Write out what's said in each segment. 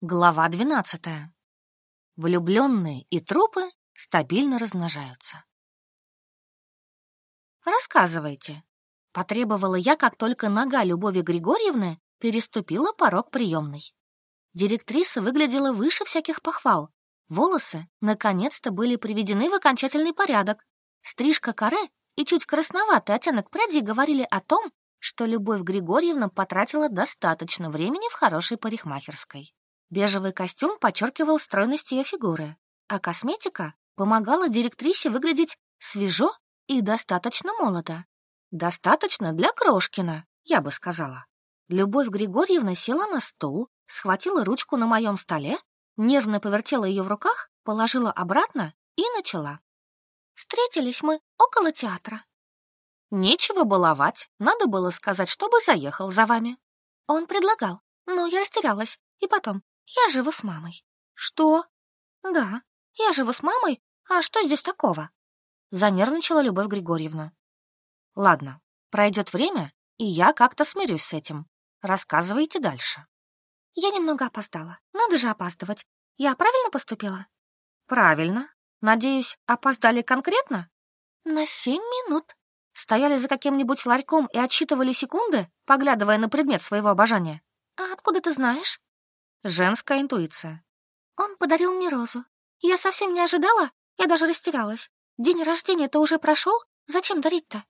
Глава двенадцатая. Влюбленные и трупы стабильно размножаются. «Рассказывайте», — потребовала я, как только нога Любови Григорьевны переступила порог приемной. Директриса выглядела выше всяких похвал. Волосы, наконец-то, были приведены в окончательный порядок. Стрижка каре и чуть красноватый оттенок прядей говорили о том, что Любовь Григорьевна потратила достаточно времени в хорошей парикмахерской. Бежевый костюм подчеркивал стройность ее фигуры, а косметика помогала директрисе выглядеть свежо и достаточно молодо. Достаточно для Крошкина, я бы сказала. Любовь Григорьевна села на стул, схватила ручку на моем столе, нервно повертела ее в руках, положила обратно и начала. Встретились мы около театра. Нечего баловать, надо было сказать, чтобы заехал за вами. Он предлагал, но я растерялась. И потом, я живу с мамой. Что? Да, я живу с мамой. А что здесь такого? Занервничала Любовь Григорьевна. Ладно, пройдет время, и я как-то смирюсь с этим. Рассказывайте дальше. Я немного опоздала. Надо же опаздывать. Я правильно поступила? Правильно. Надеюсь, опоздали конкретно? На семь минут. Стояли за каким-нибудь ларьком и отсчитывали секунды, поглядывая на предмет своего обожания. А откуда ты знаешь? Женская интуиция. Он подарил мне розу. Я совсем не ожидала, я даже растерялась. День рождения-то уже прошел, зачем дарить-то?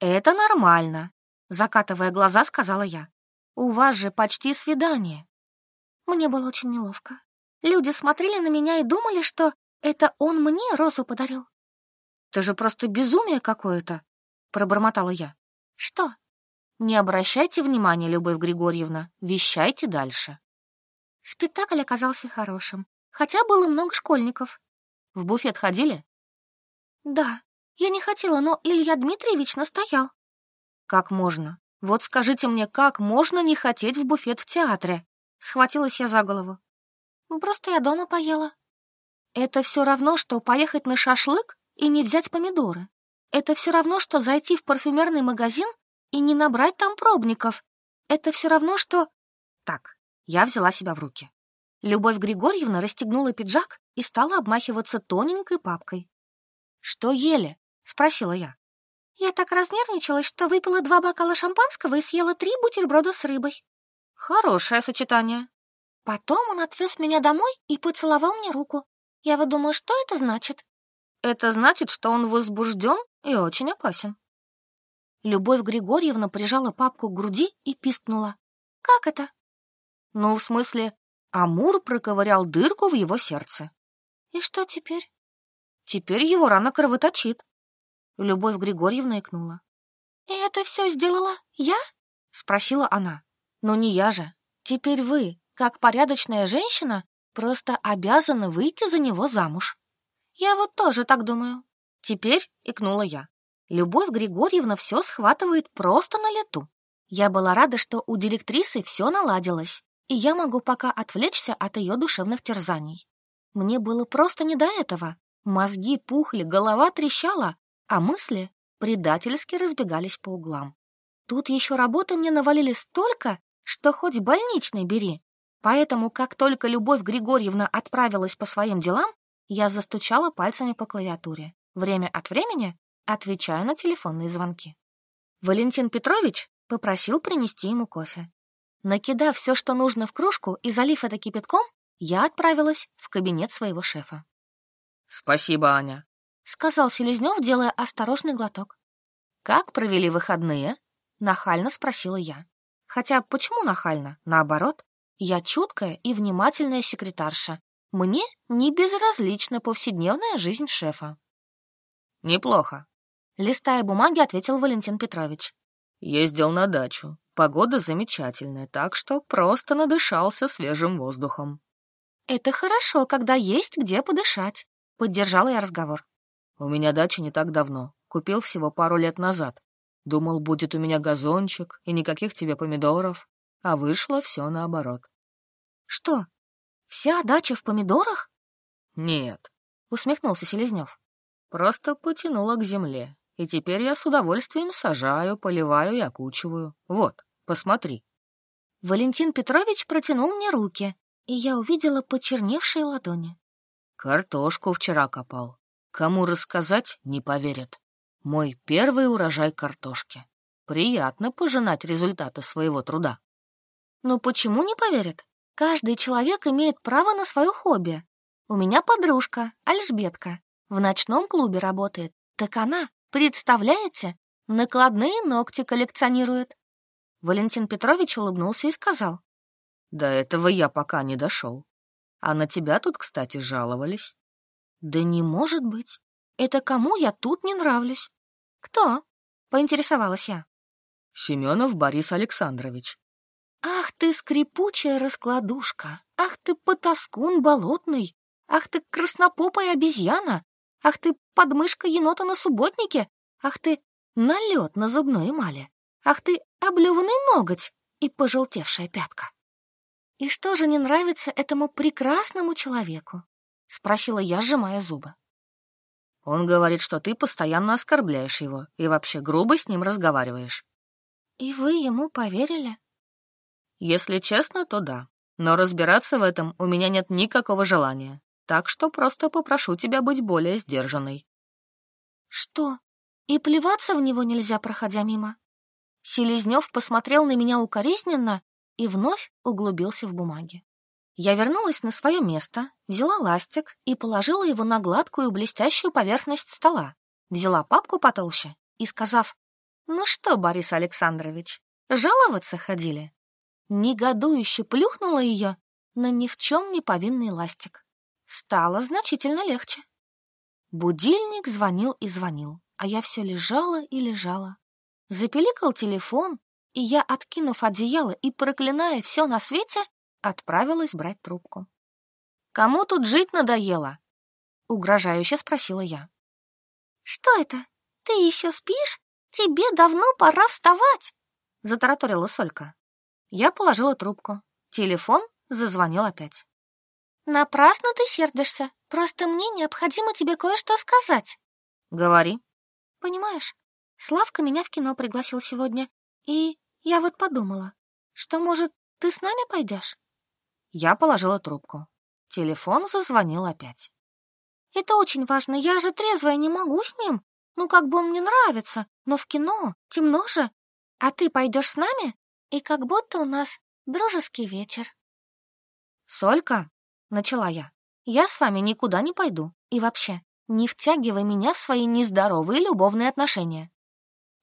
Это нормально, закатывая глаза, сказала я. У вас же почти свидание. Мне было очень неловко. Люди смотрели на меня и думали, что это он мне розу подарил. «Это же просто безумие какое-то!» — пробормотала я. «Что?» «Не обращайте внимания, Любовь Григорьевна, вещайте дальше». Спектакль оказался хорошим, хотя было много школьников. В буфет ходили? Да, я не хотела, но Илья Дмитриевич настоял. Как можно? Вот скажите мне, как можно не хотеть в буфет в театре? Схватилась я за голову. Просто я дома поела. Это все равно, что поехать на шашлык и не взять помидоры. Это все равно, что зайти в парфюмерный магазин и не набрать там пробников. Это все равно, что... Так, я взяла себя в руки. Любовь Григорьевна расстегнула пиджак и стала обмахиваться тоненькой папкой. «Что ели?» — спросила я. «Я так разнервничалась, что выпила два бокала шампанского и съела три бутерброда с рыбой». «Хорошее сочетание». Потом он отвез меня домой и поцеловал мне руку. Я вот думаю, что это значит? Это значит, что он возбужден и очень опасен. Любовь Григорьевна прижала папку к груди и пискнула. «Как это?» Ну, в смысле, Амур проковырял дырку в его сердце. И что теперь? Теперь его рана кровоточит. Любовь Григорьевна икнула. «И это все сделала я?» — спросила она. «Ну не я же. Теперь вы, как порядочная женщина, просто обязаны выйти за него замуж». «Я вот тоже так думаю». «Теперь», — икнула я, — «Любовь Григорьевна все схватывает просто на лету. Я была рада, что у директрисы все наладилось и я могу пока отвлечься от ее душевных терзаний. Мне было просто не до этого. Мозги пухли, голова трещала, а мысли предательски разбегались по углам. Тут еще работы мне навалили столько, что хоть больничный бери. Поэтому, как только Любовь Григорьевна отправилась по своим делам, я застучала пальцами по клавиатуре, время от времени отвечая на телефонные звонки. Валентин Петрович попросил принести ему кофе. Накидав все, что нужно в кружку и залив это кипятком, я отправилась в кабинет своего шефа. «Спасибо, Аня», — сказал Селезнев, делая осторожный глоток. «Как провели выходные?» — нахально спросила я. Хотя почему нахально? Наоборот, я чуткая и внимательная секретарша. Мне не безразлична повседневная жизнь шефа. «Неплохо», — листая бумаги, ответил Валентин Петрович. «Ездил на дачу. Погода замечательная, так что просто надышался свежим воздухом. «Это хорошо, когда есть где подышать», — поддержала я разговор. «У меня дача не так давно. Купил всего пару лет назад. Думал, будет у меня газончик и никаких тебе помидоров. А вышло все наоборот». «Что, вся дача в помидорах?» «Нет», — усмехнулся Селезнев. «Просто потянула к земле, и теперь я с удовольствием сажаю, поливаю и окучиваю. Вот». Посмотри». Валентин Петрович протянул мне руки. и я увидела почерневшие ладони. Картошку вчера копал. Кому рассказать, не поверят. Мой первый урожай картошки. Приятно пожинать результаты своего труда. Ну почему не поверят? Каждый человек имеет право на свое хобби. У меня подружка, Альжбетка, в ночном клубе работает. Так она, представляете, накладные ногти коллекционирует. Валентин Петрович улыбнулся и сказал. До этого я пока не дошел. А на тебя тут, кстати, жаловались. Да не может быть. Это кому я тут не нравлюсь? Кто? Поинтересовалась я. Семенов Борис Александрович. Ах ты скрипучая раскладушка! Ах ты потаскун болотный! Ах ты краснопопая обезьяна! Ах ты подмышка енота на субботнике! Ах ты налет на зубной эмали! Ах ты облеванный ноготь и пожелтевшая пятка! И что же не нравится этому прекрасному человеку? Спросила я, сжимая зубы. Он говорит, что ты постоянно оскорбляешь его и вообще грубо с ним разговариваешь. И вы ему поверили? Если честно, то да. Но разбираться в этом у меня нет никакого желания. Так что просто попрошу тебя быть более сдержанной. Что? И плеваться в него нельзя, проходя мимо? Селезнев посмотрел на меня укоризненно и вновь углубился в бумаги. Я вернулась на свое место, взяла ластик и положила его на гладкую блестящую поверхность стола, взяла папку потолще и, сказав, «Ну что, Борис Александрович, жаловаться ходили?» негодующе плюхнула ее на ни в чем не повинный ластик. Стало значительно легче. Будильник звонил и звонил, а я все лежала и лежала. Запеликал телефон, и я, откинув одеяло и проклиная все на свете, отправилась брать трубку. «Кому тут жить надоело?» — угрожающе спросила я. «Что это? Ты еще спишь? Тебе давно пора вставать!» — затараторила Солька. Я положила трубку. Телефон зазвонил опять. «Напрасно ты сердишься. Просто мне необходимо тебе кое-что сказать». «Говори». «Понимаешь, Славка меня в кино пригласил сегодня, и я вот подумала, что, может, ты с нами пойдешь?» Я положила трубку. Телефон зазвонил опять. «Это очень важно. Я же трезвая, не могу с ним. Ну, как бы он мне нравится, но в кино темно же. А ты пойдешь с нами?» И как будто у нас дружеский вечер. «Солька», — начала я, — «я с вами никуда не пойду. И вообще, не втягивай меня в свои нездоровые любовные отношения».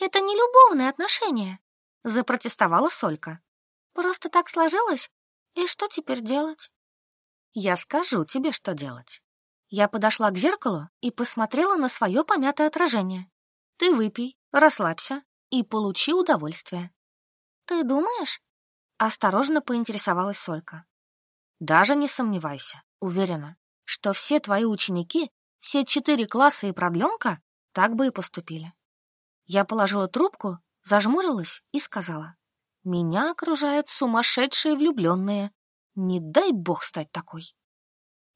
«Это не любовные отношения», — запротестовала Солька. «Просто так сложилось. И что теперь делать?» «Я скажу тебе, что делать». Я подошла к зеркалу и посмотрела на свое помятое отражение. «Ты выпей, расслабься и получи удовольствие. «Ты думаешь?» — осторожно поинтересовалась Солька. «Даже не сомневайся, уверена, что все твои ученики, все четыре класса и продленка так бы и поступили». Я положила трубку, зажмурилась и сказала. «Меня окружают сумасшедшие влюбленные. Не дай бог стать такой».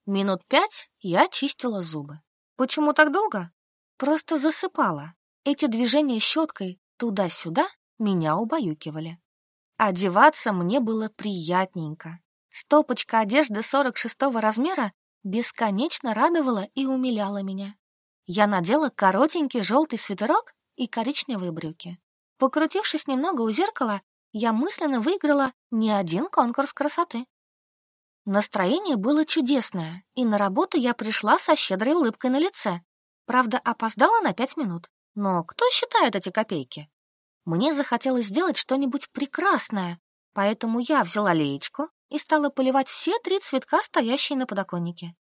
Минут пять я чистила зубы. Почему так долго? Просто засыпала. Эти движения щеткой туда-сюда меня убаюкивали. Одеваться мне было приятненько. Стопочка одежды 46-го размера бесконечно радовала и умиляла меня. Я надела коротенький желтый свитерок и коричневые брюки. Покрутившись немного у зеркала, я мысленно выиграла не один конкурс красоты. Настроение было чудесное, и на работу я пришла со щедрой улыбкой на лице. Правда, опоздала на пять минут. Но кто считает эти копейки? Мне захотелось сделать что-нибудь прекрасное, поэтому я взяла леечку и стала поливать все три цветка, стоящие на подоконнике.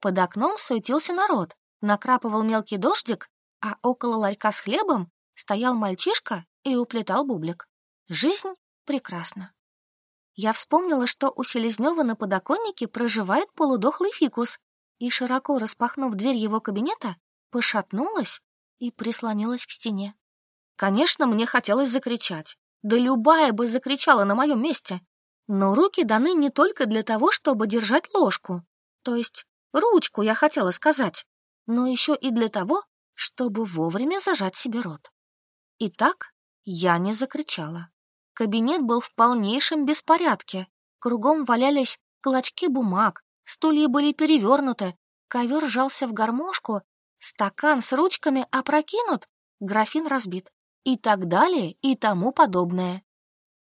Под окном суетился народ, накрапывал мелкий дождик, а около ларька с хлебом стоял мальчишка и уплетал бублик. Жизнь прекрасна. Я вспомнила, что у Селезнева на подоконнике проживает полудохлый фикус, и, широко распахнув дверь его кабинета, пошатнулась и прислонилась к стене. Конечно, мне хотелось закричать. Да любая бы закричала на моем месте. Но руки даны не только для того, чтобы держать ложку. То есть ручку, я хотела сказать. Но еще и для того, чтобы вовремя зажать себе рот. Итак, я не закричала. Кабинет был в полнейшем беспорядке. Кругом валялись клочки бумаг, стулья были перевернуты, ковер сжался в гармошку, стакан с ручками опрокинут, графин разбит и так далее и тому подобное.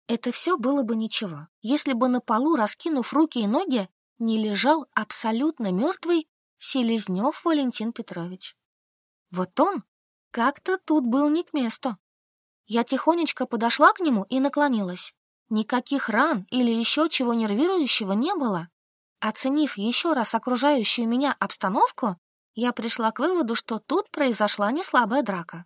Это все было бы ничего, если бы на полу, раскинув руки и ноги, не лежал абсолютно мертвый Селезнев Валентин Петрович. Вот он как-то тут был не к месту. Я тихонечко подошла к нему и наклонилась. Никаких ран или еще чего нервирующего не было. Оценив еще раз окружающую меня обстановку, я пришла к выводу, что тут произошла неслабая драка.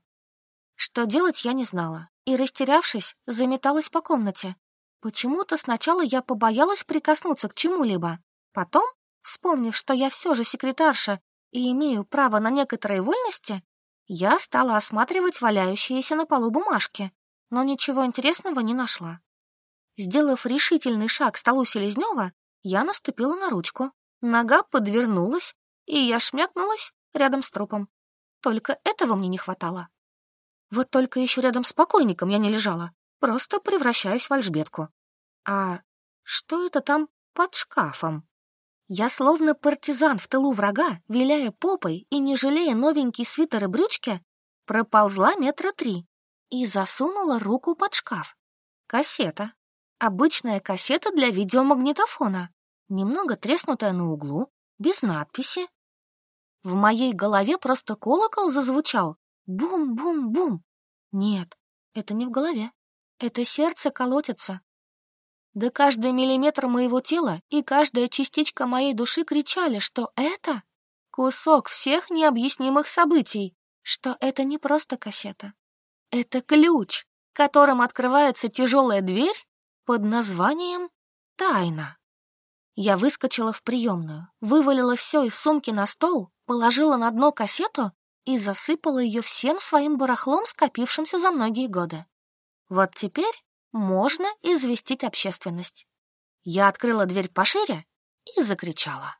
Что делать я не знала, и, растерявшись, заметалась по комнате. Почему-то сначала я побоялась прикоснуться к чему-либо. Потом, вспомнив, что я все же секретарша и имею право на некоторые вольности, я стала осматривать валяющиеся на полу бумажки, но ничего интересного не нашла. Сделав решительный шаг к столу Селезнева, я наступила на ручку. Нога подвернулась, и я шмякнулась рядом с трупом. Только этого мне не хватало. Вот только еще рядом с покойником я не лежала, просто превращаюсь в альжбетку. А что это там под шкафом? Я словно партизан в тылу врага, виляя попой и не жалея новенький свитер и брючки, проползла метра три и засунула руку под шкаф. Кассета. Обычная кассета для видеомагнитофона, немного треснутая на углу, без надписи. В моей голове просто колокол зазвучал, Бум-бум-бум. Нет, это не в голове. Это сердце колотится. Да каждый миллиметр моего тела и каждая частичка моей души кричали, что это кусок всех необъяснимых событий, что это не просто кассета. Это ключ, которым открывается тяжелая дверь под названием «Тайна». Я выскочила в приемную, вывалила все из сумки на стол, положила на дно кассету и засыпала ее всем своим барахлом, скопившимся за многие годы. Вот теперь можно известить общественность. Я открыла дверь пошире и закричала.